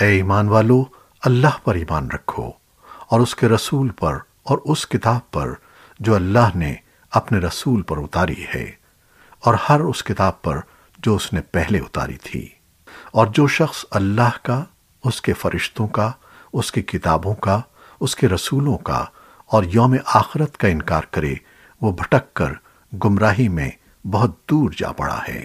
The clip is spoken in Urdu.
اے ایمان والو، اللہ پر ایمان رکھو اور اس کے رسول پر اور اس کتاب پر جو اللہ نے اپنے رسول پر اتاری ہے اور ہر اس کتاب پر جو اس نے پہلے اتاری تھی اور جو شخص اللہ کا، اس کے فرشتوں کا، اس کی کتابوں کا، اس کے رسولوں کا اور یوم آخرت کا انکار کرے، وہ بھٹک کر گمراہی میں بہت دور جا پڑا ہے۔